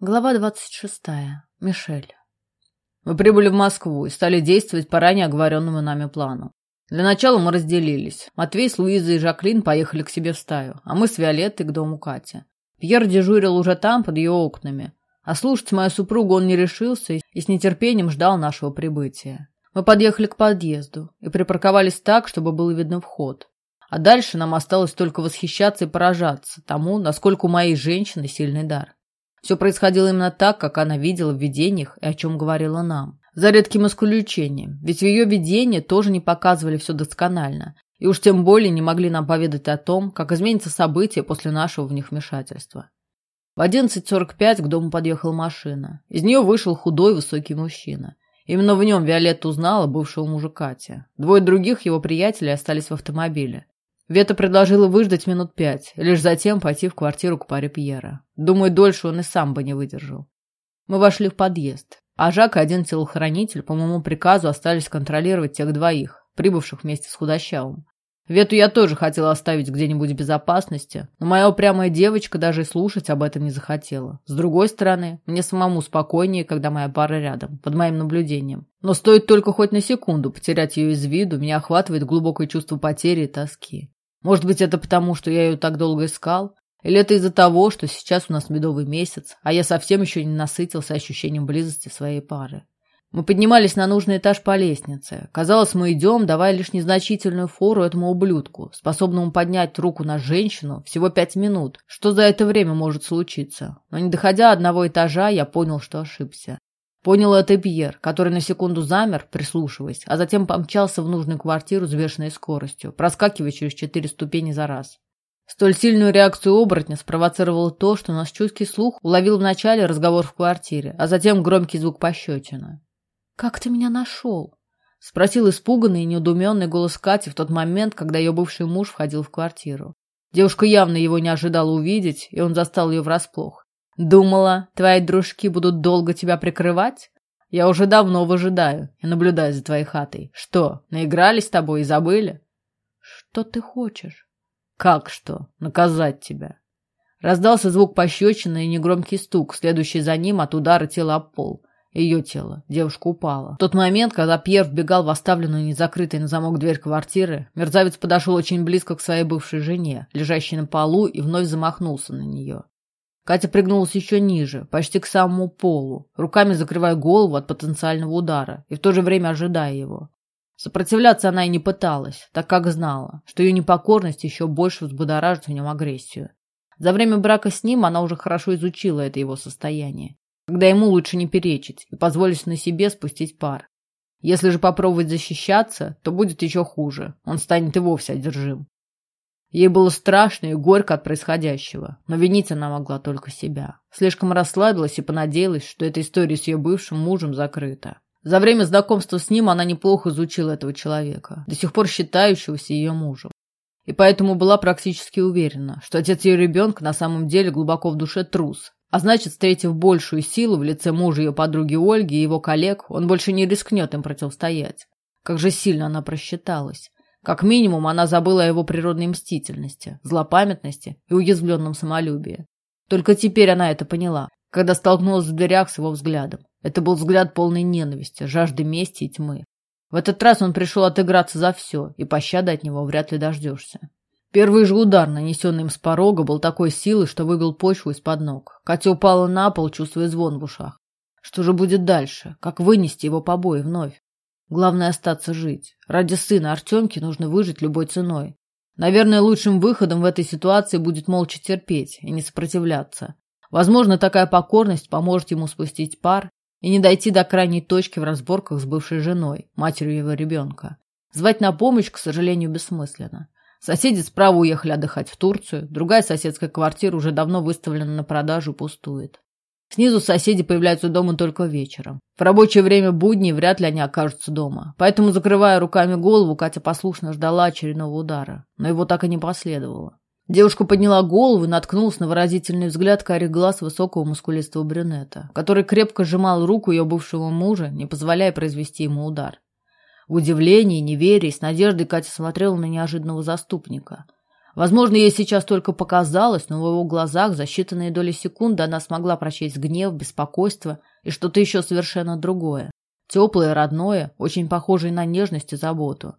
Глава двадцать шестая. Мишель. Мы прибыли в Москву и стали действовать по ранее оговоренному нами плану. Для начала мы разделились. Матвей с Луизой и Жаклин поехали к себе в стаю, а мы с Виолеттой к дому Кати. Пьер дежурил уже там, под ее окнами. А слушать мою супругу он не решился и с нетерпением ждал нашего прибытия. Мы подъехали к подъезду и припарковались так, чтобы было видно вход. А дальше нам осталось только восхищаться и поражаться тому, насколько у моей женщины сильный дар. Все происходило именно так, как она видела в видениях и о чем говорила нам. За редким исключением, ведь в ее видении тоже не показывали все досконально, и уж тем более не могли нам поведать о том, как изменятся события после нашего в них вмешательства. В 11.45 к дому подъехала машина. Из нее вышел худой высокий мужчина. Именно в нем Виолетта узнала бывшего мужа Кати. Двое других его приятелей остались в автомобиле. Вета предложила выждать минут пять, лишь затем пойти в квартиру к паре Пьера. Думаю, дольше он и сам бы не выдержал. Мы вошли в подъезд, а Жак и один телохранитель по моему приказу остались контролировать тех двоих, прибывших вместе с худощавым. Вету я тоже хотела оставить где-нибудь в безопасности, но моя упрямая девочка даже и слушать об этом не захотела. С другой стороны, мне самому спокойнее, когда моя пара рядом, под моим наблюдением. Но стоит только хоть на секунду потерять ее из виду, меня охватывает глубокое чувство потери и тоски. Может быть, это потому, что я ее так долго искал? Или это из-за того, что сейчас у нас медовый месяц, а я совсем еще не насытился ощущением близости своей пары? Мы поднимались на нужный этаж по лестнице. Казалось, мы идем, давая лишь незначительную фору этому ублюдку, способному поднять руку на женщину всего пять минут. Что за это время может случиться? Но не доходя одного этажа, я понял, что ошибся. Понял это Пьер, который на секунду замер, прислушиваясь, а затем помчался в нужную квартиру с бешеной скоростью, проскакивая через четыре ступени за раз. Столь сильную реакцию оборотня спровоцировало то, что наш чуткий слух уловил вначале разговор в квартире, а затем громкий звук пощечины. «Как ты меня нашел?» — спросил испуганный и неудуменный голос Кати в тот момент, когда ее бывший муж входил в квартиру. Девушка явно его не ожидала увидеть, и он застал ее врасплох. Думала, твои дружки будут долго тебя прикрывать? Я уже давно выжидаю и наблюдаю за твоей хатой. Что, наигрались с тобой и забыли? Что ты хочешь? Как что? Наказать тебя. Раздался звук пощечины и негромкий стук, следующий за ним от удара тела об пол. Ее тело. Девушка упала. В тот момент, когда Пьер вбегал в оставленную незакрытой на замок дверь квартиры, мерзавец подошел очень близко к своей бывшей жене, лежащей на полу, и вновь замахнулся на нее. Катя пригнулась еще ниже, почти к самому полу, руками закрывая голову от потенциального удара и в то же время ожидая его. Сопротивляться она и не пыталась, так как знала, что ее непокорность еще больше взбудоражит в нем агрессию. За время брака с ним она уже хорошо изучила это его состояние, когда ему лучше не перечить и позволить на себе спустить пар. Если же попробовать защищаться, то будет еще хуже, он станет и вовсе одержим. Ей было страшно и горько от происходящего, но винить она могла только себя. Слишком расслабилась и понадеялась, что эта история с ее бывшим мужем закрыта. За время знакомства с ним она неплохо изучила этого человека, до сих пор считающегося ее мужем. И поэтому была практически уверена, что отец ее ребенка на самом деле глубоко в душе трус. А значит, встретив большую силу в лице мужа ее подруги Ольги и его коллег, он больше не рискнет им противостоять. Как же сильно она просчиталась. Как минимум, она забыла о его природной мстительности, злопамятности и уязвленном самолюбии. Только теперь она это поняла, когда столкнулась в дверях с его взглядом. Это был взгляд полной ненависти, жажды мести и тьмы. В этот раз он пришел отыграться за все, и пощады от него вряд ли дождешься. Первый же удар, нанесенный им с порога, был такой силы, что выбил почву из-под ног. Катя упала на пол, чувствуя звон в ушах. Что же будет дальше? Как вынести его побои вновь? Главное остаться жить. Ради сына Артемки нужно выжить любой ценой. Наверное, лучшим выходом в этой ситуации будет молча терпеть и не сопротивляться. Возможно, такая покорность поможет ему спустить пар и не дойти до крайней точки в разборках с бывшей женой, матерью его ребенка. Звать на помощь, к сожалению, бессмысленно. Соседи справа уехали отдыхать в Турцию, другая соседская квартира уже давно выставлена на продажу и пустует. Снизу соседи появляются дома только вечером. В рабочее время будней вряд ли они окажутся дома. Поэтому, закрывая руками голову, Катя послушно ждала очередного удара. Но его так и не последовало. Девушка подняла голову и наткнулась на выразительный взгляд карих глаз высокого мускулистого брюнета, который крепко сжимал руку ее бывшего мужа, не позволяя произвести ему удар. В удивлении, неверии, с надеждой Катя смотрела на неожиданного заступника – Возможно, ей сейчас только показалось, но в его глазах за считанные доли секунды она смогла прочесть гнев, беспокойство и что-то еще совершенно другое. Теплое, родное, очень похожее на нежность и заботу.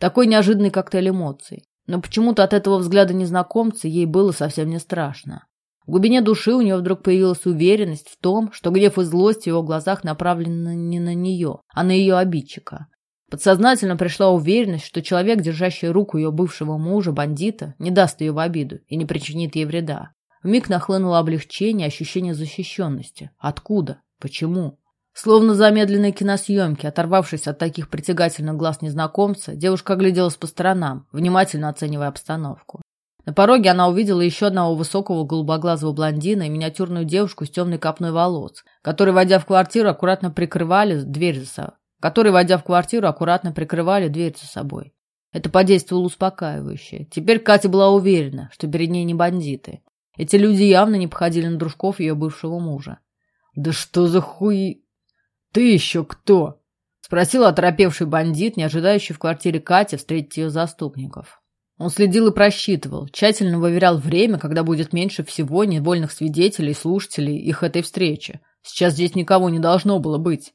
Такой неожиданный коктейль эмоций. Но почему-то от этого взгляда незнакомца ей было совсем не страшно. В глубине души у нее вдруг появилась уверенность в том, что гнев и злость в его глазах направлены не на нее, а на ее обидчика. Подсознательно пришла уверенность, что человек, держащий руку ее бывшего мужа, бандита, не даст ее в обиду и не причинит ей вреда. Вмиг нахлынуло облегчение, ощущение защищенности. Откуда? Почему? Словно замедленной киносъемки, оторвавшись от таких притягательных глаз незнакомца, девушка огляделась по сторонам, внимательно оценивая обстановку. На пороге она увидела еще одного высокого голубоглазого блондина и миниатюрную девушку с темной копной волос, которые, войдя в квартиру, аккуратно прикрывали дверь за собой которые, войдя в квартиру, аккуратно прикрывали дверь за собой. Это подействовало успокаивающе. Теперь Катя была уверена, что перед ней не бандиты. Эти люди явно не походили на дружков ее бывшего мужа. «Да что за хуй... Ты еще кто?» — спросил оторопевший бандит, не ожидающий в квартире Кати встретить ее заступников. Он следил и просчитывал, тщательно выверял время, когда будет меньше всего невольных свидетелей и слушателей их этой встречи. Сейчас здесь никого не должно было быть.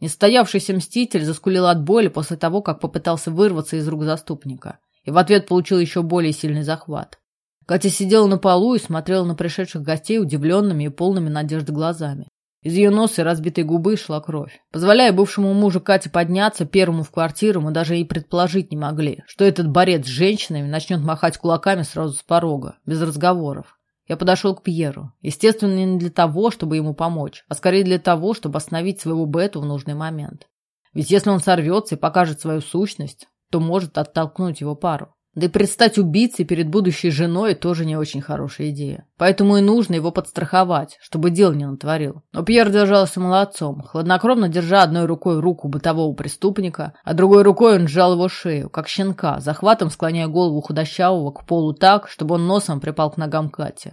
Нестоявшийся мститель заскулил от боли после того, как попытался вырваться из рук заступника, и в ответ получил еще более сильный захват. Катя сидела на полу и смотрела на пришедших гостей удивленными и полными надежды глазами. Из ее носа и разбитой губы шла кровь. Позволяя бывшему мужу Кате подняться первому в квартиру, мы даже и предположить не могли, что этот борец с женщинами начнет махать кулаками сразу с порога, без разговоров. Я подошел к Пьеру. Естественно, не для того, чтобы ему помочь, а скорее для того, чтобы остановить своего Бету в нужный момент. Ведь если он сорвется и покажет свою сущность, то может оттолкнуть его пару. Да и предстать убийцей перед будущей женой тоже не очень хорошая идея. Поэтому и нужно его подстраховать, чтобы дел не натворил. Но Пьер держался молодцом, хладнокровно держа одной рукой руку бытового преступника, а другой рукой он сжал его шею, как щенка, захватом склоняя голову худощавого к полу так, чтобы он носом припал к ногам Кати.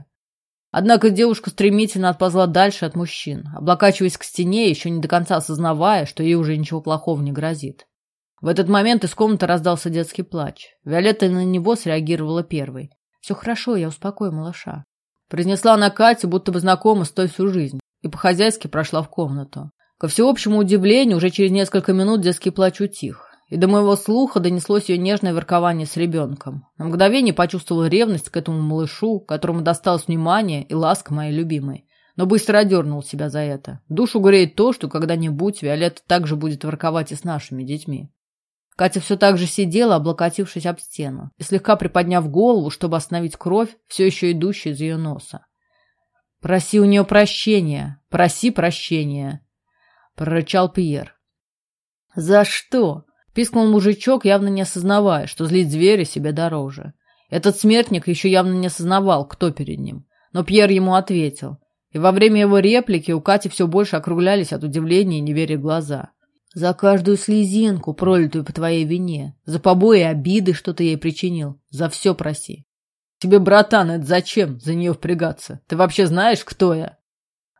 Однако девушка стремительно отползла дальше от мужчин, облокачиваясь к стене, еще не до конца осознавая, что ей уже ничего плохого не грозит. В этот момент из комнаты раздался детский плач. Виолетта на него среагировала первой. «Все хорошо, я успокою малыша». Произнесла она Кате, будто бы знакома с той всю жизнь, и по-хозяйски прошла в комнату. Ко всеобщему удивлению, уже через несколько минут детский плач утих, и до моего слуха донеслось ее нежное воркование с ребенком. На мгновение почувствовала ревность к этому малышу, которому досталось внимание и ласка моей любимой но быстро одернул себя за это. Душу греет то, что когда-нибудь Виолетта также будет ворковать и с нашими детьми. Катя все так же сидела, облокотившись об стену, и слегка приподняв голову, чтобы остановить кровь, все еще идущую из ее носа. «Проси у нее прощения! Проси прощения!» — прорычал Пьер. «За что?» — пискнул мужичок, явно не осознавая, что злить зверя себе дороже. Этот смертник еще явно не осознавал, кто перед ним. Но Пьер ему ответил. И во время его реплики у Кати все больше округлялись от удивления и неверия глаза. За каждую слезинку, пролитую по твоей вине, за побои и обиды, что ты ей причинил, за все проси. Тебе, братан, это зачем за нее впрягаться? Ты вообще знаешь, кто я?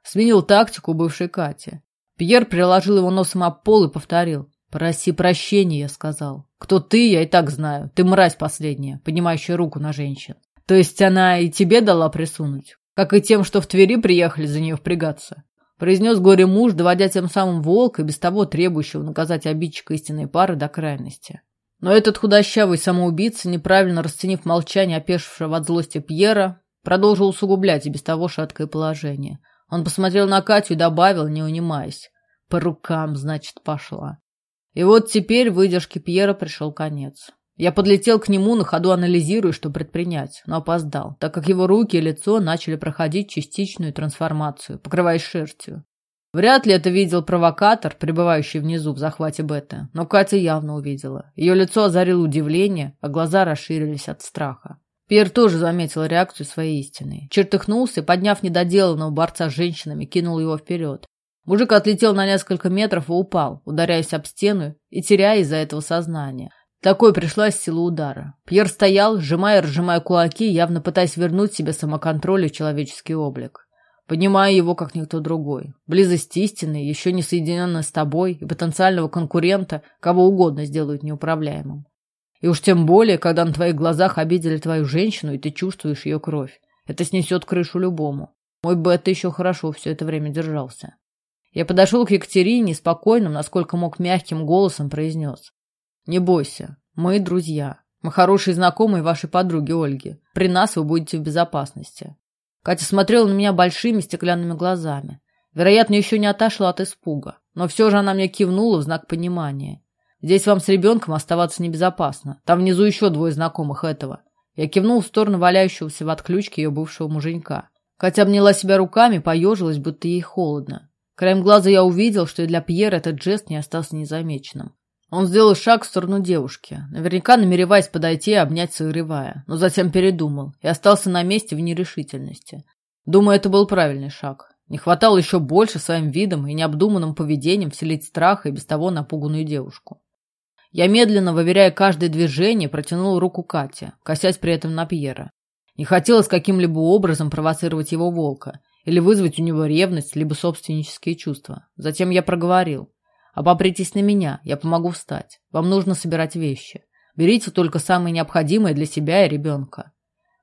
Сменил тактику бывшей Кати. Пьер приложил его носом об пол и повторил. «Проси прощения», — я сказал. «Кто ты, я и так знаю. Ты мразь последняя, поднимающая руку на женщин. То есть она и тебе дала присунуть? Как и тем, что в Твери приехали за нее впрягаться произнес горе-муж, доводя тем самым волка, без того требующего наказать обидчика истинной пары до крайности. Но этот худощавый самоубийца, неправильно расценив молчание опешившего от злости Пьера, продолжил усугублять и без того шаткое положение. Он посмотрел на Катю и добавил, не унимаясь. «По рукам, значит, пошла». И вот теперь выдержке Пьера пришел конец. Я подлетел к нему, на ходу анализируя, что предпринять, но опоздал, так как его руки и лицо начали проходить частичную трансформацию, покрываясь шерстью. Вряд ли это видел провокатор, пребывающий внизу в захвате бета, но Катя явно увидела. Ее лицо озарило удивление, а глаза расширились от страха. Пьер тоже заметил реакцию своей истины. Чертыхнулся подняв недоделанного борца с женщинами, кинул его вперед. Мужик отлетел на несколько метров и упал, ударяясь об стену и теряя из-за этого сознание. Такой пришлась сила удара. Пьер стоял, сжимая и разжимая кулаки, явно пытаясь вернуть себе самоконтроль и человеческий облик. Понимая его, как никто другой. Близость истины, еще не соединенная с тобой, и потенциального конкурента, кого угодно сделают неуправляемым. И уж тем более, когда на твоих глазах обидели твою женщину, и ты чувствуешь ее кровь. Это снесет крышу любому. Мой Бетта еще хорошо все это время держался. Я подошел к Екатерине и спокойным, насколько мог мягким голосом произнес. «Не бойся, мы друзья. Мы хорошие знакомые вашей подруги Ольги. При нас вы будете в безопасности». Катя смотрела на меня большими стеклянными глазами. Вероятно, еще не отошла от испуга. Но все же она мне кивнула в знак понимания. Здесь вам с ребенком оставаться небезопасно. Там внизу еще двое знакомых этого. Я кивнул в сторону валяющегося в отключке ее бывшего муженька. Катя обняла себя руками, поежилась, будто ей холодно. Краем глаза я увидел, что и для Пьера этот жест не остался незамеченным. Он сделал шаг в сторону девушки, наверняка намереваясь подойти и обнять согревая, но затем передумал и остался на месте в нерешительности. Думаю, это был правильный шаг. Не хватало еще больше своим видом и необдуманным поведением вселить страх и без того напуганную девушку. Я медленно, выверяя каждое движение, протянул руку Кате, косясь при этом на Пьера. Не хотелось каким-либо образом провоцировать его волка или вызвать у него ревность, либо собственнические чувства. Затем я проговорил. «Обопритесь на меня, я помогу встать. Вам нужно собирать вещи. Берите только самое необходимое для себя и ребенка».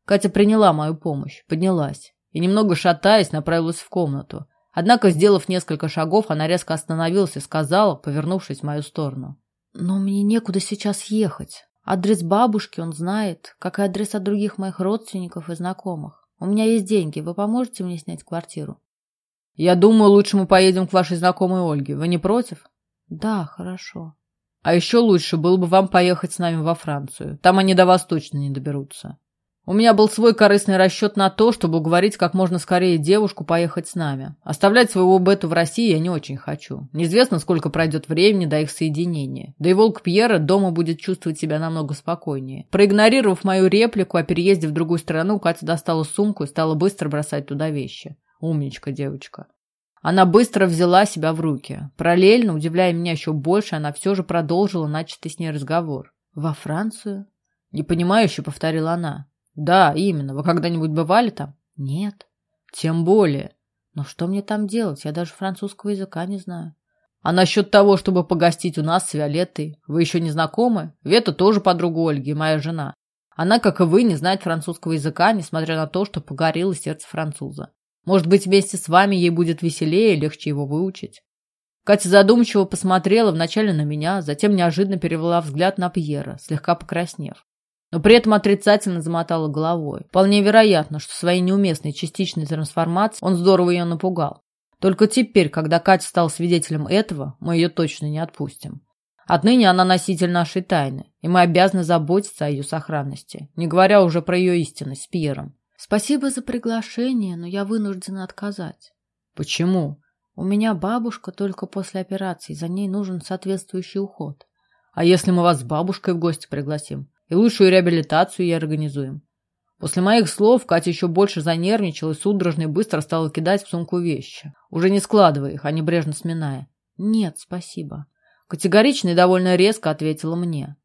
Катя приняла мою помощь, поднялась и, немного шатаясь, направилась в комнату. Однако, сделав несколько шагов, она резко остановилась и сказала, повернувшись в мою сторону. «Но мне некуда сейчас ехать. Адрес бабушки он знает, как и адреса других моих родственников и знакомых. У меня есть деньги, вы поможете мне снять квартиру?» «Я думаю, лучше мы поедем к вашей знакомой Ольге. Вы не против?» «Да, хорошо». «А еще лучше было бы вам поехать с нами во Францию. Там они до вас точно не доберутся». У меня был свой корыстный расчет на то, чтобы уговорить как можно скорее девушку поехать с нами. Оставлять своего Бету в России я не очень хочу. Неизвестно, сколько пройдет времени до их соединения. Да и волк Пьера дома будет чувствовать себя намного спокойнее. Проигнорировав мою реплику о переезде в другую страну, Катя достала сумку и стала быстро бросать туда вещи. Умничка девочка. Она быстро взяла себя в руки. Параллельно, удивляя меня еще больше, она все же продолжила начатый с ней разговор. «Во Францию?» Непонимающе повторила она. Да, именно. Вы когда-нибудь бывали там? Нет. Тем более. Но что мне там делать? Я даже французского языка не знаю. А насчет того, чтобы погостить у нас с Виолеттой, вы еще не знакомы? Вета тоже подруга Ольги, моя жена. Она, как и вы, не знает французского языка, несмотря на то, что погорело сердце француза. Может быть, вместе с вами ей будет веселее легче его выучить? Катя задумчиво посмотрела вначале на меня, затем неожиданно перевела взгляд на Пьера, слегка покраснев но при этом отрицательно замотала головой. Вполне вероятно, что своей неуместной частичной трансформацией он здорово ее напугал. Только теперь, когда Катя стала свидетелем этого, мы ее точно не отпустим. Отныне она носитель нашей тайны, и мы обязаны заботиться о ее сохранности, не говоря уже про ее истинность с Пьером. Спасибо за приглашение, но я вынуждена отказать. Почему? У меня бабушка только после операции, за ней нужен соответствующий уход. А если мы вас с бабушкой в гости пригласим? и лучшую реабилитацию ей организуем. После моих слов Катя еще больше занервничала и судорожно и быстро стала кидать в сумку вещи, уже не складывая их, а небрежно сминая. «Нет, спасибо». Категорично и довольно резко ответила мне.